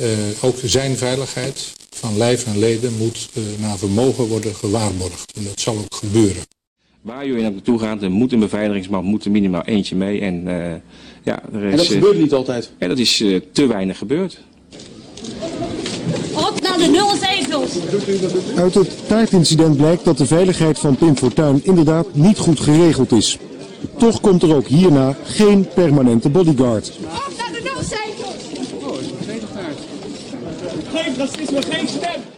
Uh, ook zijn veiligheid van lijf en leden moet uh, naar vermogen worden gewaarborgd. En dat zal ook gebeuren. Waar jullie naartoe gaat, er moet een beveiligingsman, moet er minimaal eentje mee. En, uh, ja, er is, en dat gebeurt niet altijd? En dat is te weinig gebeurd. Op naar de nul zetels. Uit het taartincident blijkt dat de veiligheid van Pim Fortuyn inderdaad niet goed geregeld is. Toch komt er ook hierna geen permanente bodyguard. Op naar de nul zetels. Geen racisme, geen stem.